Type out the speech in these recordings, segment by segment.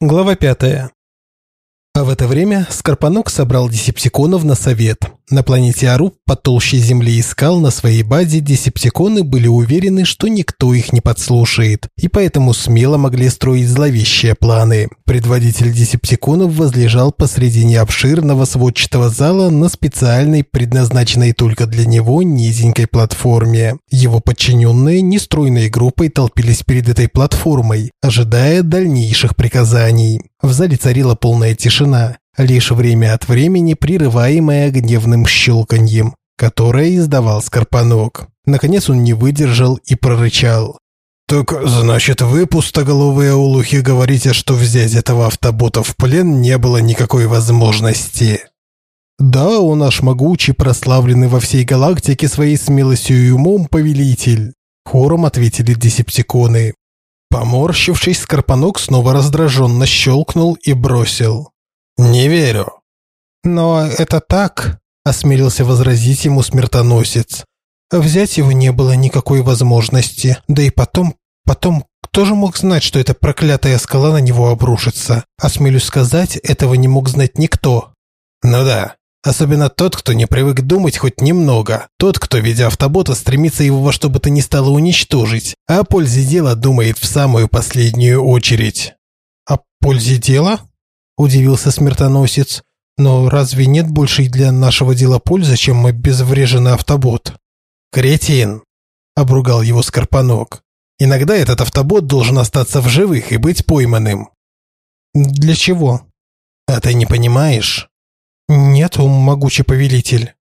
Глава пятая. А в это время Скорпанок собрал десептиконов на совет. На планете Ару по толще Земли искал на своей базе десептиконы были уверены, что никто их не подслушает, и поэтому смело могли строить зловещие планы. Предводитель десептиконов возлежал посредине обширного сводчатого зала на специальной, предназначенной только для него, низенькой платформе. Его подчиненные нестройной группой толпились перед этой платформой, ожидая дальнейших приказаний. В зале царила полная тишина, лишь время от времени прерываемая гневным щелканьем, которое издавал Скорпанок. Наконец он не выдержал и прорычал. «Так, значит, вы, пустоголовые улухи, говорите, что взять этого автобота в плен не было никакой возможности?» «Да, он наш могучий, прославленный во всей галактике своей смелостью и умом повелитель», хором ответили десептиконы. Поморщившись, Скорпанок снова раздраженно щелкнул и бросил. «Не верю». «Но это так», – осмелился возразить ему смертоносец. «Взять его не было никакой возможности, да и потом, потом, кто же мог знать, что эта проклятая скала на него обрушится? Осмелюсь сказать, этого не мог знать никто». «Ну да, Особенно тот, кто не привык думать хоть немного. Тот, кто, видя автобота, стремится его во что бы то ни стало уничтожить, а о пользе дела думает в самую последнюю очередь. «О пользе дела?» – удивился смертоносец. «Но разве нет большей для нашего дела пользы, чем обезвреженный автобот?» «Кретин!» – обругал его Скорпанок. «Иногда этот автобот должен остаться в живых и быть пойманным». «Для чего?» «А ты не понимаешь?» «Нет, могучий повелитель».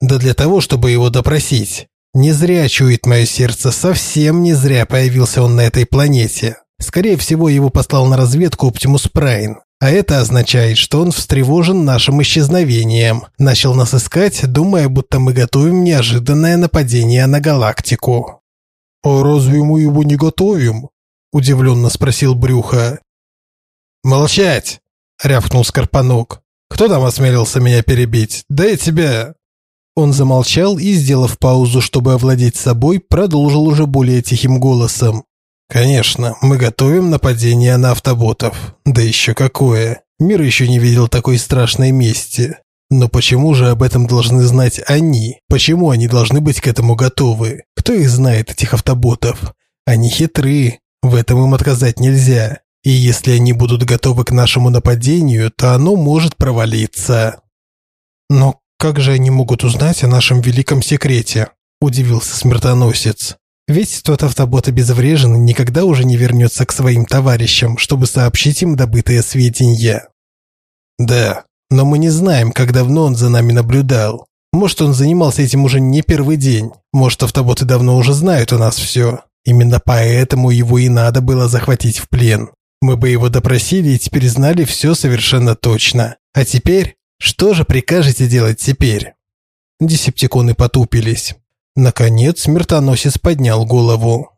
«Да для того, чтобы его допросить. Не зря чует мое сердце, совсем не зря появился он на этой планете. Скорее всего, его послал на разведку Оптимус Прайн. А это означает, что он встревожен нашим исчезновением. Начал нас искать, думая, будто мы готовим неожиданное нападение на галактику». «А разве мы его не готовим?» – удивленно спросил Брюха. «Молчать!» – рявкнул Скорпанок. Кто там осмелился меня перебить? Да и тебя!» Он замолчал и, сделав паузу, чтобы овладеть собой, продолжил уже более тихим голосом. «Конечно, мы готовим нападение на автоботов. Да еще какое! Мир еще не видел такой страшной мести. Но почему же об этом должны знать они? Почему они должны быть к этому готовы? Кто их знает, этих автоботов? Они хитры, в этом им отказать нельзя. И если они будут готовы к нашему нападению, то оно может провалиться. Но как же они могут узнать о нашем великом секрете? Удивился смертоносец. Ведь тот автобот обезврежен и никогда уже не вернется к своим товарищам, чтобы сообщить им добытые сведения. Да, но мы не знаем, как давно он за нами наблюдал. Может, он занимался этим уже не первый день. Может, автоботы давно уже знают у нас все. Именно поэтому его и надо было захватить в плен. Мы бы его допросили и теперь знали все совершенно точно. А теперь? Что же прикажете делать теперь?» Десептиконы потупились. Наконец смертоносец поднял голову.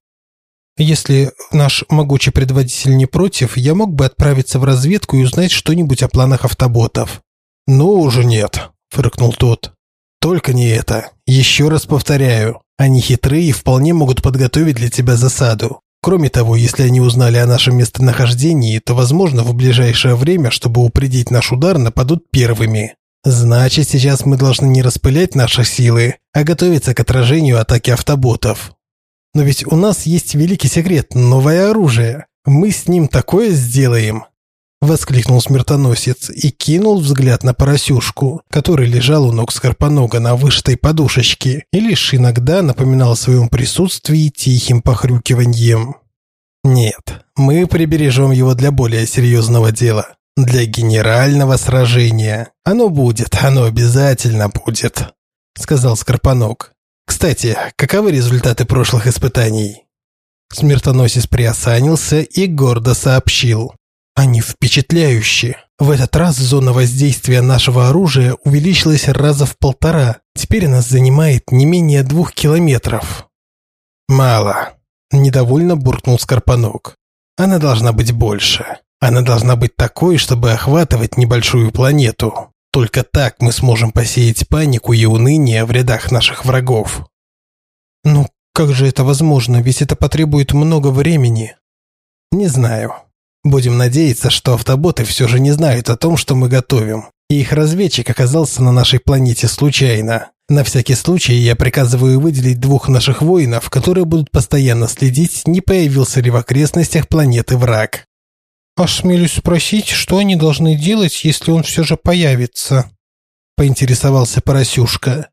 «Если наш могучий предводитель не против, я мог бы отправиться в разведку и узнать что-нибудь о планах автоботов». «Ну уже нет», – фыркнул тот. «Только не это. Еще раз повторяю, они хитрые и вполне могут подготовить для тебя засаду. Кроме того, если они узнали о нашем местонахождении, то, возможно, в ближайшее время, чтобы упредить наш удар, нападут первыми. Значит, сейчас мы должны не распылять наши силы, а готовиться к отражению атаки автоботов. Но ведь у нас есть великий секрет – новое оружие. Мы с ним такое сделаем. Воскликнул смертоносец и кинул взгляд на поросюшку, который лежал у ног Скорпонога на вышитой подушечке и лишь иногда напоминал о своем присутствии тихим похрюкиванием. «Нет, мы прибережем его для более серьезного дела. Для генерального сражения. Оно будет, оно обязательно будет», – сказал Скорпоног. «Кстати, каковы результаты прошлых испытаний?» Смертоносец приосанился и гордо сообщил. Они впечатляющие. В этот раз зона воздействия нашего оружия увеличилась раза в полтора. Теперь она занимает не менее двух километров. Мало. Недовольно буркнул Скорпанок. Она должна быть больше. Она должна быть такой, чтобы охватывать небольшую планету. Только так мы сможем посеять панику и уныние в рядах наших врагов. Ну, как же это возможно? Ведь это потребует много времени. Не знаю. Будем надеяться, что автоботы все же не знают о том, что мы готовим. И их разведчик оказался на нашей планете случайно. На всякий случай я приказываю выделить двух наших воинов, которые будут постоянно следить, не появился ли в окрестностях планеты враг. «Осмелюсь спросить, что они должны делать, если он все же появится?» Поинтересовался Поросюшка.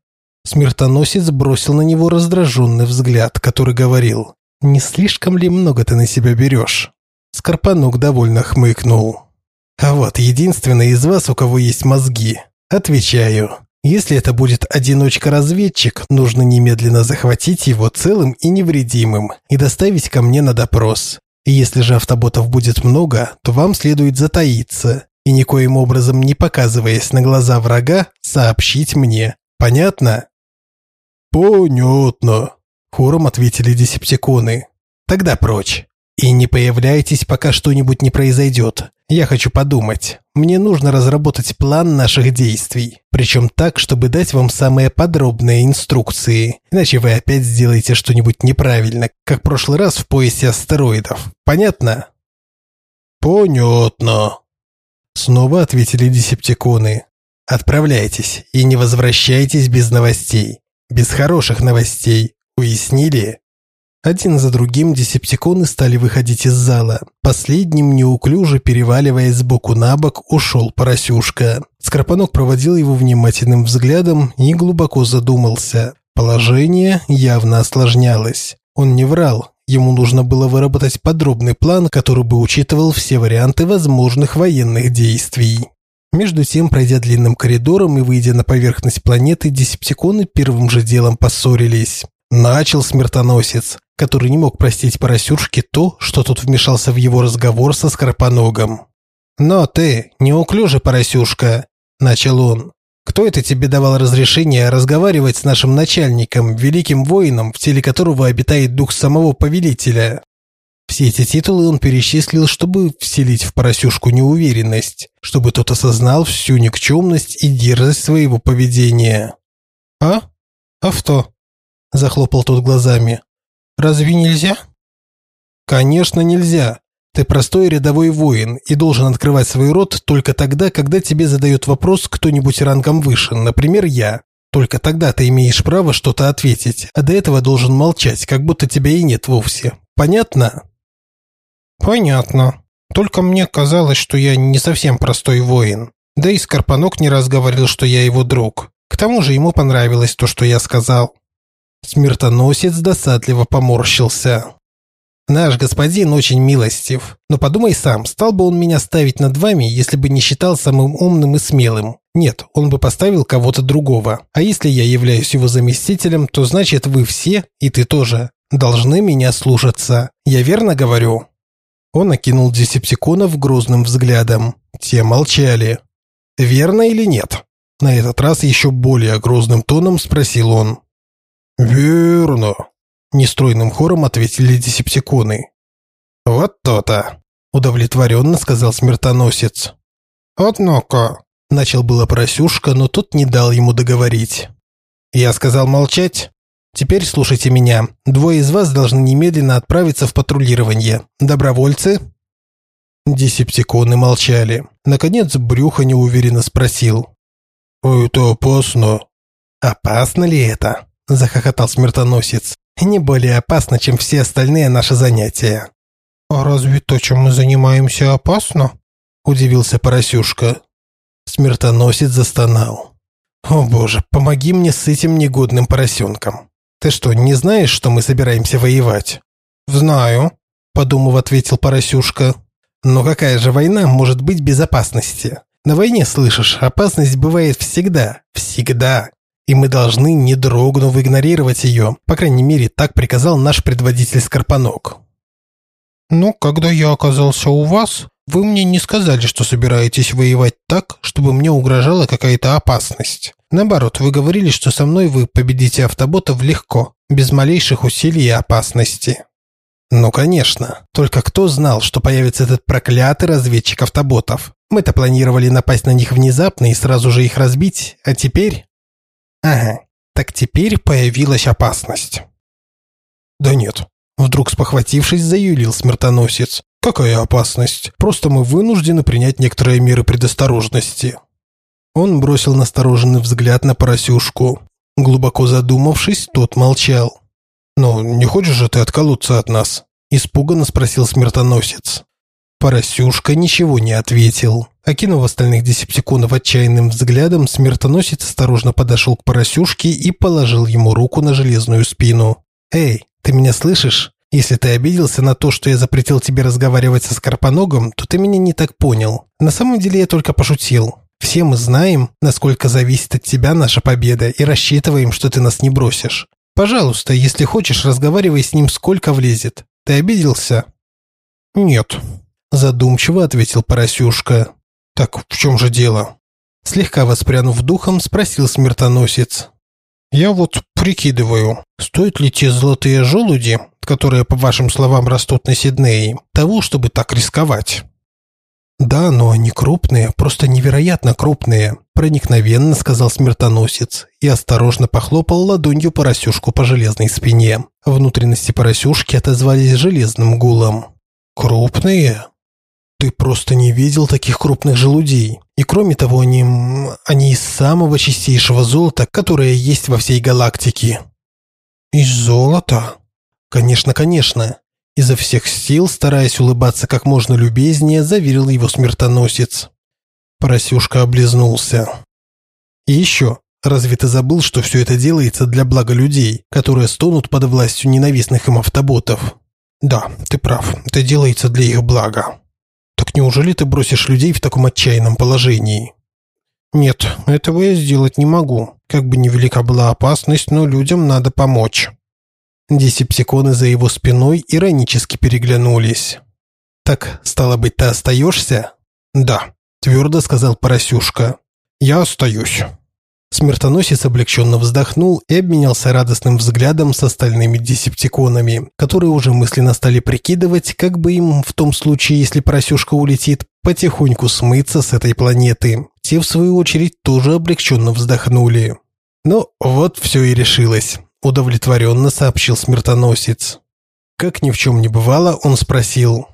Смертоносец бросил на него раздраженный взгляд, который говорил, «Не слишком ли много ты на себя берешь?» Скорпанук довольно хмыкнул. «А вот единственный из вас, у кого есть мозги. Отвечаю, если это будет одиночка-разведчик, нужно немедленно захватить его целым и невредимым и доставить ко мне на допрос. Если же автоботов будет много, то вам следует затаиться и никоим образом не показываясь на глаза врага, сообщить мне. Понятно? Понятно, хором ответили десептиконы. Тогда прочь. И не появляйтесь, пока что-нибудь не произойдет. Я хочу подумать. Мне нужно разработать план наших действий. Причем так, чтобы дать вам самые подробные инструкции. Иначе вы опять сделаете что-нибудь неправильно, как в прошлый раз в поясе астероидов. Понятно? Понятно. Снова ответили десептиконы. Отправляйтесь и не возвращайтесь без новостей. Без хороших новостей. Уяснили? Один за другим десептиконы стали выходить из зала. Последним, неуклюже переваливаясь сбоку на бок, ушел Поросюшка. Скорпанок проводил его внимательным взглядом и глубоко задумался. Положение явно осложнялось. Он не врал. Ему нужно было выработать подробный план, который бы учитывал все варианты возможных военных действий. Между тем, пройдя длинным коридором и выйдя на поверхность планеты, десептиконы первым же делом поссорились. Начал смертоносец, который не мог простить поросюшке то, что тот вмешался в его разговор со Скорпоногом. «Но ты, неуклюжий поросюшка», – начал он. «Кто это тебе давал разрешение разговаривать с нашим начальником, великим воином, в теле которого обитает дух самого повелителя?» Все эти титулы он перечислил, чтобы вселить в поросюшку неуверенность, чтобы тот осознал всю никчемность и дерзость своего поведения. «А? Авто?» захлопал тот глазами. Разве нельзя? Конечно, нельзя. Ты простой рядовой воин и должен открывать свой рот только тогда, когда тебе задает вопрос кто-нибудь рангом выше, например, я. Только тогда ты имеешь право что-то ответить, а до этого должен молчать, как будто тебя и нет вовсе. Понятно? Понятно. Только мне казалось, что я не совсем простой воин. Да и Скорпанок не раз говорил, что я его друг. К тому же ему понравилось то, что я сказал. Смертоносец досадливо поморщился. «Наш господин очень милостив. Но подумай сам, стал бы он меня ставить над вами, если бы не считал самым умным и смелым? Нет, он бы поставил кого-то другого. А если я являюсь его заместителем, то значит вы все, и ты тоже, должны меня слушаться. Я верно говорю?» Он окинул десептиконов грозным взглядом. Те молчали. «Верно или нет?» На этот раз еще более грозным тоном спросил он. «Верно», – нестройным хором ответили десептиконы. «Вот то-то», – удовлетворенно сказал смертоносец. «Однако», – начал было Поросюшка, но тот не дал ему договорить. «Я сказал молчать. Теперь слушайте меня. Двое из вас должны немедленно отправиться в патрулирование. Добровольцы?» Десептиконы молчали. Наконец Брюхо неуверенно спросил. «Это опасно». «Опасно ли это?» – захохотал смертоносец. «Не более опасно, чем все остальные наши занятия». «А разве то, чем мы занимаемся, опасно?» – удивился Поросюшка. Смертоносец застонал. «О боже, помоги мне с этим негодным поросенком. Ты что, не знаешь, что мы собираемся воевать?» «Знаю», – подумав, ответил Поросюшка. «Но какая же война может быть без опасности? На войне, слышишь, опасность бывает всегда. Всегда и мы должны, не дрогнув, игнорировать ее. По крайней мере, так приказал наш предводитель Скорпанок. «Ну, когда я оказался у вас, вы мне не сказали, что собираетесь воевать так, чтобы мне угрожала какая-то опасность. Наоборот, вы говорили, что со мной вы победите автоботов легко, без малейших усилий и опасности». «Ну, конечно. Только кто знал, что появится этот проклятый разведчик автоботов? Мы-то планировали напасть на них внезапно и сразу же их разбить, а теперь...» Ага, так теперь появилась опасность. Да нет, вдруг спохватившись, заюлил смертоносец. Какая опасность? Просто мы вынуждены принять некоторые меры предосторожности. Он бросил настороженный взгляд на поросюшку. Глубоко задумавшись, тот молчал. «Но не хочешь же ты отколоться от нас?» – испуганно спросил смертоносец. Поросюшка ничего не ответил. Окинув остальных десептиконов отчаянным взглядом, смертоносец осторожно подошел к поросюшке и положил ему руку на железную спину. «Эй, ты меня слышишь? Если ты обиделся на то, что я запретил тебе разговаривать со Скорпоногом, то ты меня не так понял. На самом деле я только пошутил. Все мы знаем, насколько зависит от тебя наша победа, и рассчитываем, что ты нас не бросишь. Пожалуйста, если хочешь, разговаривай с ним сколько влезет. Ты обиделся? Нет, задумчиво ответил Поросюшка. Так в чем же дело? Слегка воспрянув духом, спросил смертоносец. Я вот прикидываю, стоит ли те золотые желуди, которые, по вашим словам, растут на Сиднее, того, чтобы так рисковать. «Да, но они крупные, просто невероятно крупные», – проникновенно сказал смертоносец и осторожно похлопал ладонью поросюшку по железной спине. Внутренности поросюшки отозвались железным гулом. «Крупные?» «Ты просто не видел таких крупных желудей. И кроме того, они... они из самого чистейшего золота, которое есть во всей галактике». «Из золота?» «Конечно, конечно. Изо всех сил, стараясь улыбаться как можно любезнее, заверил его смертоносец. Поросюшка облизнулся. «И еще, разве ты забыл, что все это делается для блага людей, которые стонут под властью ненавистных им автоботов?» «Да, ты прав, это делается для их блага». «Так неужели ты бросишь людей в таком отчаянном положении?» «Нет, этого я сделать не могу. Как бы невелика была опасность, но людям надо помочь». Десептиконы за его спиной иронически переглянулись. «Так, стало быть, ты остаешься?» «Да», – твердо сказал Поросюшка. «Я остаюсь». Смертоносец облегченно вздохнул и обменялся радостным взглядом с остальными десептиконами, которые уже мысленно стали прикидывать, как бы им в том случае, если Поросюшка улетит, потихоньку смыться с этой планеты. Те, в свою очередь, тоже облегченно вздохнули. Ну, вот все и решилось удовлетворенно сообщил смертоносец. Как ни в чем не бывало, он спросил.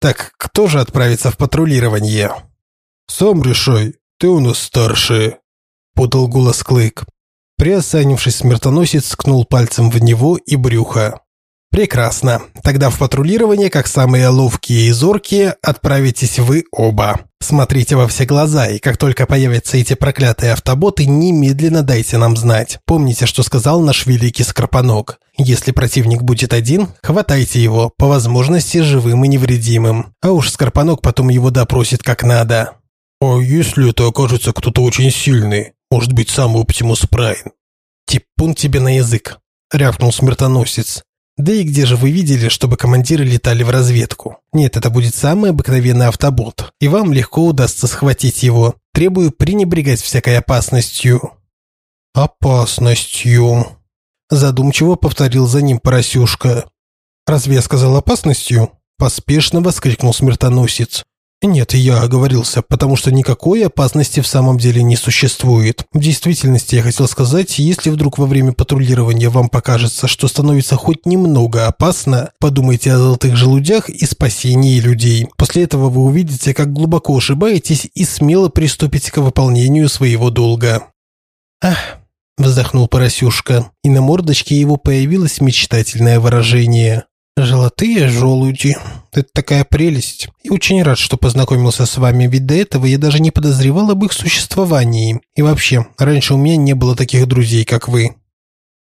«Так кто же отправится в патрулирование?» «Сам решай, ты у нас старший», – подал голос Клык. Приосанившись, смертоносец ткнул пальцем в него и брюхо. Прекрасно. Тогда в патрулирование, как самые ловкие и зоркие, отправитесь вы оба. Смотрите во все глаза, и как только появятся эти проклятые автоботы, немедленно дайте нам знать. Помните, что сказал наш великий Скорпонок. Если противник будет один, хватайте его, по возможности живым и невредимым. А уж Скорпонок потом его допросит как надо. А если это окажется кто-то очень сильный? Может быть, сам Оптимус Прайн? Типун тебе на язык, рявкнул смертоносец. Да и где же вы видели, чтобы командиры летали в разведку? Нет, это будет самый обыкновенный автобот, и вам легко удастся схватить его. Требую пренебрегать всякой опасностью». «Опасностью», – задумчиво повторил за ним Поросюшка. «Разве я сказал опасностью?» – поспешно воскликнул смертоносец. Нет, я оговорился, потому что никакой опасности в самом деле не существует. В действительности я хотел сказать, если вдруг во время патрулирования вам покажется, что становится хоть немного опасно, подумайте о золотых желудях и спасении людей. После этого вы увидите, как глубоко ошибаетесь и смело приступите к выполнению своего долга. Ах, вздохнул Поросюшка, и на мордочке его появилось мечтательное выражение. «Золотые желуди. Это такая прелесть. И очень рад, что познакомился с вами, ведь до этого я даже не подозревал об их существовании. И вообще, раньше у меня не было таких друзей, как вы».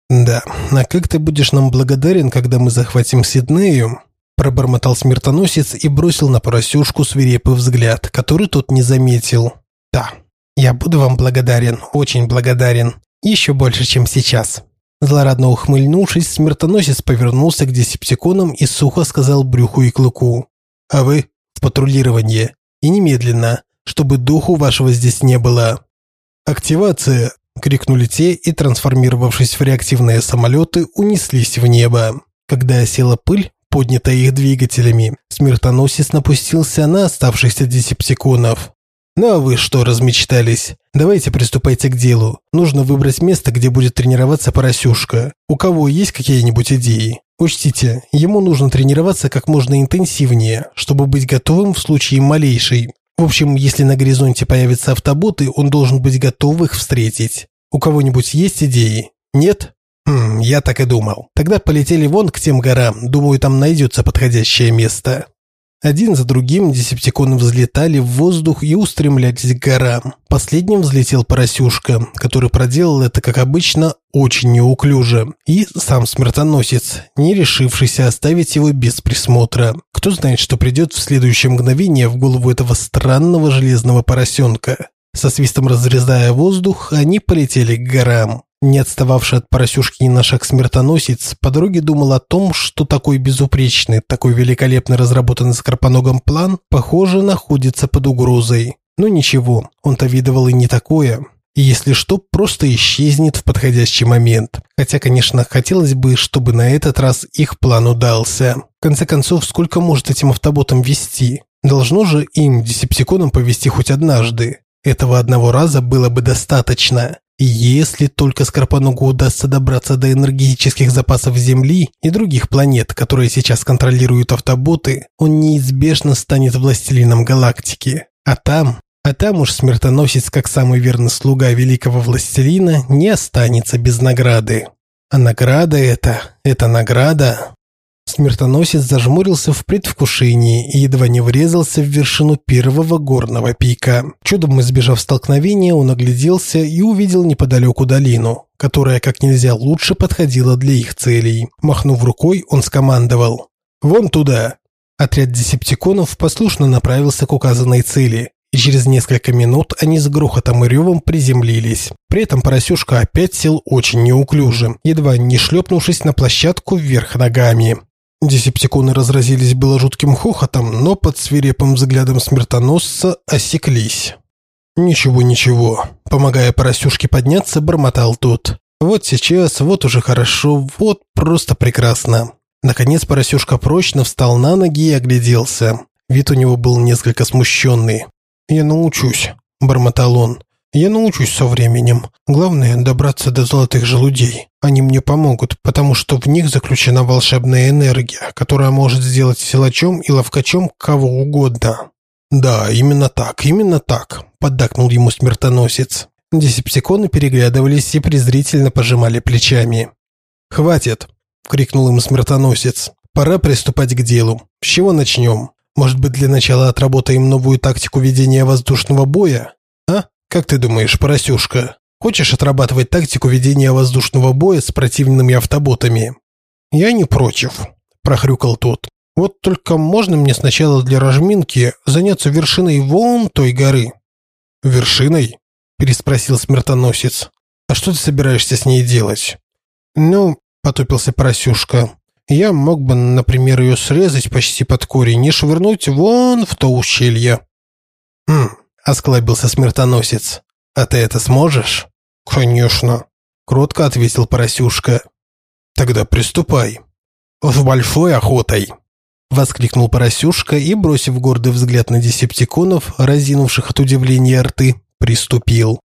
«Да, а как ты будешь нам благодарен, когда мы захватим Сиднею?» Пробормотал смертоносец и бросил на поросюшку свирепый взгляд, который тот не заметил. «Да, я буду вам благодарен, очень благодарен. Еще больше, чем сейчас». Злорадно ухмыльнувшись, смертоносец повернулся к десептиконам и сухо сказал брюху и клыку. «А вы в патрулирование. И немедленно, чтобы духу вашего здесь не было». «Активация!» – крикнули те и, трансформировавшись в реактивные самолеты, унеслись в небо. Когда осела пыль, поднятая их двигателями, смертоносец напустился на оставшихся десептиконов. «Ну а вы что размечтались? Давайте приступайте к делу. Нужно выбрать место, где будет тренироваться поросюшка. У кого есть какие-нибудь идеи? Учтите, ему нужно тренироваться как можно интенсивнее, чтобы быть готовым в случае малейшей. В общем, если на горизонте появятся автоботы, он должен быть готов их встретить. У кого-нибудь есть идеи? Нет? Хм, я так и думал. Тогда полетели вон к тем горам. Думаю, там найдется подходящее место. Один за другим десептиконы взлетали в воздух и устремлялись к горам. Последним взлетел Поросюшка, который проделал это, как обычно, очень неуклюже. И сам смертоносец, не решившийся оставить его без присмотра. Кто знает, что придет в следующее мгновение в голову этого странного железного поросенка. Со свистом разрезая воздух, они полетели к горам. Не отстававший от поросюшки на шаг смертоносец по дороге думал о том, что такой безупречный, такой великолепно разработанный скорпоногом план, похоже, находится под угрозой. Но ничего, он-то видывал и не такое. И если что, просто исчезнет в подходящий момент. Хотя, конечно, хотелось бы, чтобы на этот раз их план удался. В конце концов, сколько может этим автоботам вести? Должно же им, десептиконам, повести хоть однажды. Этого одного раза было бы достаточно. Если только Скорпоногу удастся добраться до энергетических запасов Земли и других планет, которые сейчас контролируют автоботы, он неизбежно станет властелином галактики. А там, а там уж смертоносец, как самый верный слуга великого властелина, не останется без награды. А награда это, эта награда Смертоносец зажмурился в предвкушении и едва не врезался в вершину первого горного пика. Чудом избежав столкновения, он огляделся и увидел неподалеку долину, которая как нельзя лучше подходила для их целей. Махнув рукой, он скомандовал «Вон туда!». Отряд десептиконов послушно направился к указанной цели, и через несколько минут они с грохотом и ревом приземлились. При этом поросюшка опять сел очень неуклюже, едва не шлепнувшись на площадку вверх ногами. Десептиконы разразились было жутким хохотом, но под свирепым взглядом смертоносца осеклись. «Ничего, ничего», – помогая поросюшке подняться, бормотал тот. «Вот сейчас, вот уже хорошо, вот просто прекрасно». Наконец поросюшка прочно встал на ноги и огляделся. Вид у него был несколько смущенный. «Я научусь», – бормотал он. Я научусь со временем. Главное – добраться до золотых желудей. Они мне помогут, потому что в них заключена волшебная энергия, которая может сделать силачом и ловкачом кого угодно. Да, именно так, именно так, поддакнул ему смертоносец. Десептиконы переглядывались и презрительно пожимали плечами. «Хватит!» – крикнул им смертоносец. «Пора приступать к делу. С чего начнем? Может быть, для начала отработаем новую тактику ведения воздушного боя? «Как ты думаешь, поросюшка, хочешь отрабатывать тактику ведения воздушного боя с противными автоботами?» «Я не против», – прохрюкал тот. «Вот только можно мне сначала для разминки заняться вершиной вон той горы?» «Вершиной?» – переспросил смертоносец. «А что ты собираешься с ней делать?» «Ну», – потупился поросюшка, – «я мог бы, например, ее срезать почти под корень и швырнуть вон в то ущелье». «Хм, – осклабился смертоносец. «А ты это сможешь?» «Конечно», – кротко ответил Поросюшка. «Тогда приступай». «С большой охотой!» – воскликнул Поросюшка и, бросив гордый взгляд на десептиконов, разинувших от удивления рты, приступил.